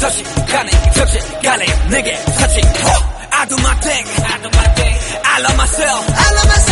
서식하네 적식간에 내게 사칭 I do my thing I do my thing I love myself I love myself